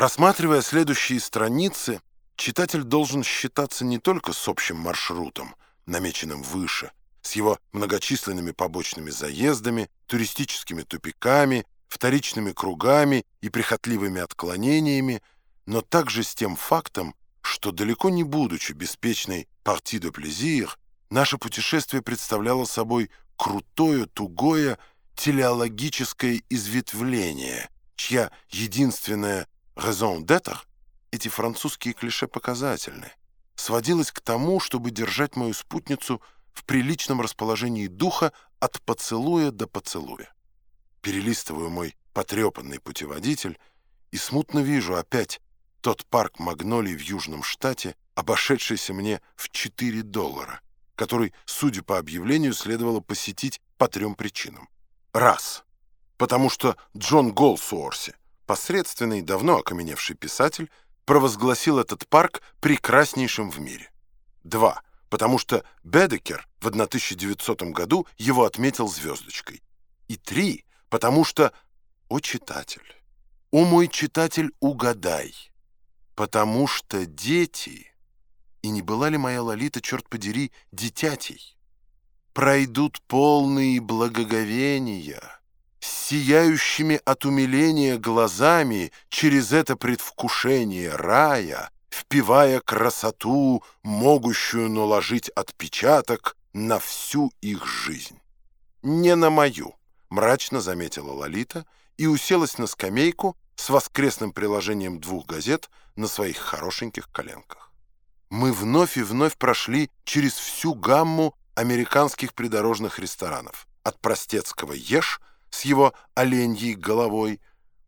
Просматривая следующие страницы, читатель должен считаться не только с общим маршрутом, намеченным выше, с его многочисленными побочными заездами, туристическими тупиками, вторичными кругами и прихотливыми отклонениями, но также с тем фактом, что далеко не будучи беспечной «partie de plaisir», наше путешествие представляло собой крутое, тугое, телеологическое изветвление, чья единственная raison d'être, эти французские клише показательны, сводилась к тому, чтобы держать мою спутницу в приличном расположении духа от поцелуя до поцелуя. Перелистываю мой потрепанный путеводитель и смутно вижу опять тот парк магнолий в Южном штате, обошедшийся мне в 4 доллара, который, судя по объявлению, следовало посетить по трем причинам. Раз. Потому что Джон Голсуорси, посредственный, давно окаменевший писатель, провозгласил этот парк прекраснейшим в мире. Два. Потому что Бедекер в 1900 году его отметил звездочкой. И три. Потому что... О, читатель! О, мой читатель, угадай! Потому что дети... И не была ли моя Лолита, черт подери, дитятей? Пройдут полные благоговения, сияющими от умиления глазами через это предвкушение рая, впивая красоту, могущую наложить отпечаток на всю их жизнь. Не на мою, мрачно заметила Лолита и уселась на скамейку с воскресным приложением двух газет на своих хорошеньких коленках мы вновь и вновь прошли через всю гамму американских придорожных ресторанов. От простецкого «Ешь» с его оленьей головой,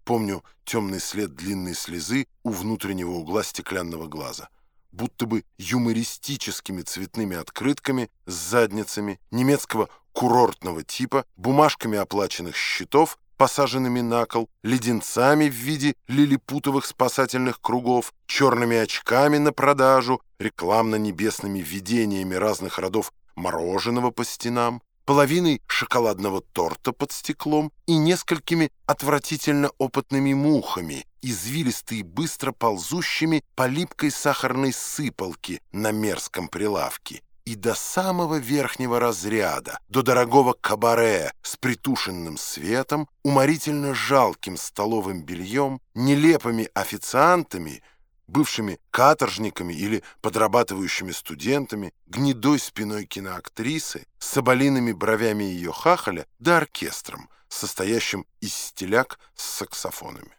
помню темный след длинной слезы у внутреннего угла стеклянного глаза, будто бы юмористическими цветными открытками с задницами немецкого курортного типа, бумажками оплаченных счетов, посаженными на кол, леденцами в виде лилипутовых спасательных кругов, черными очками на продажу, рекламно-небесными видениями разных родов мороженого по стенам, половиной шоколадного торта под стеклом и несколькими отвратительно опытными мухами, извилисто и быстро ползущими по липкой сахарной сыпалке на мерзком прилавке, и до самого верхнего разряда, до дорогого кабаре с притушенным светом, уморительно жалким столовым бельем, нелепыми официантами, бывшими каторжниками или подрабатывающими студентами, гнедой спиной киноактрисы, соболиными бровями ее хахаля да оркестром, состоящим из стиляк с саксофонами.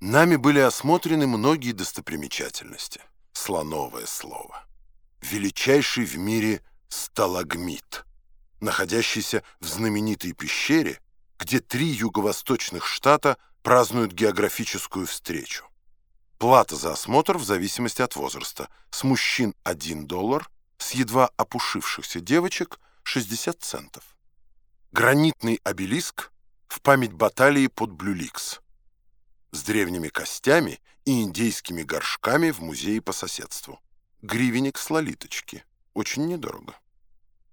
Нами были осмотрены многие достопримечательности. Слоновое слово величайший в мире сталагмит, находящийся в знаменитой пещере, где три юго-восточных штата празднуют географическую встречу. Плата за осмотр в зависимости от возраста. С мужчин 1 доллар, с едва опушившихся девочек 60 центов. Гранитный обелиск в память баталии под Блюликс с древними костями и индейскими горшками в музее по соседству гривенник с лолиточки. Очень недорого.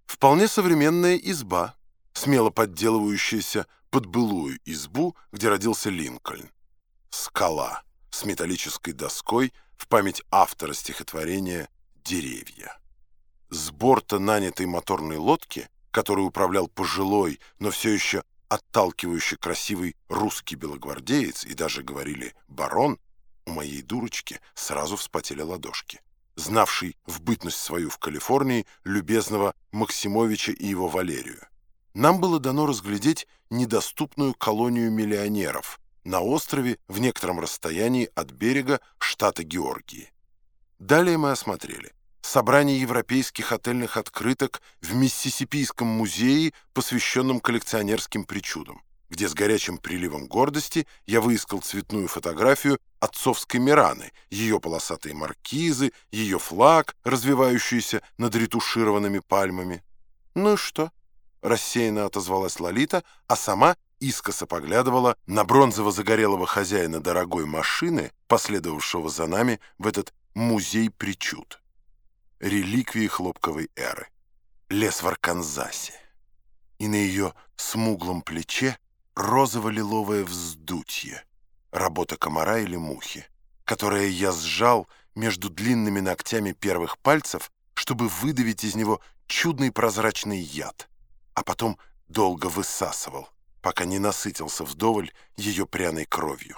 Вполне современная изба, смело подделывающаяся под былую избу, где родился Линкольн. Скала с металлической доской в память автора стихотворения «Деревья». С борта нанятой моторной лодки, которой управлял пожилой, но все еще отталкивающий красивый русский белогвардеец, и даже говорили «барон», у моей дурочки сразу вспотели ладошки знавший в бытность свою в Калифорнии любезного Максимовича и его Валерию. Нам было дано разглядеть недоступную колонию миллионеров на острове в некотором расстоянии от берега штата Георгии. Далее мы осмотрели собрание европейских отельных открыток в Миссисипийском музее, посвященном коллекционерским причудам где с горячим приливом гордости я выискал цветную фотографию отцовской Мираны, ее полосатые маркизы, ее флаг, развивающийся над ретушированными пальмами. «Ну и что?» — рассеянно отозвалась Лолита, а сама искоса поглядывала на бронзово-загорелого хозяина дорогой машины, последовавшего за нами в этот музей причуд. Реликвии хлопковой эры. Лес в Арканзасе. И на ее смуглом плече розово-лиловое вздутье, работа комара или мухи, которое я сжал между длинными ногтями первых пальцев, чтобы выдавить из него чудный прозрачный яд, а потом долго высасывал, пока не насытился вдоволь ее пряной кровью.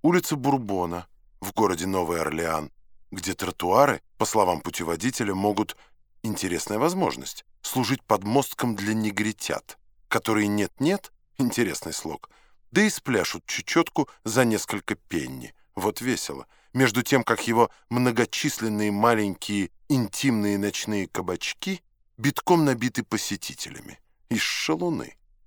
Улица Бурбона в городе Новый Орлеан, где тротуары, по словам путеводителя, могут, интересная возможность, служить подмостком для негритят, которые нет-нет, интересный слог, да и спляшут чечетку за несколько пенни. Вот весело. Между тем, как его многочисленные маленькие интимные ночные кабачки битком набиты посетителями. Из шалуны.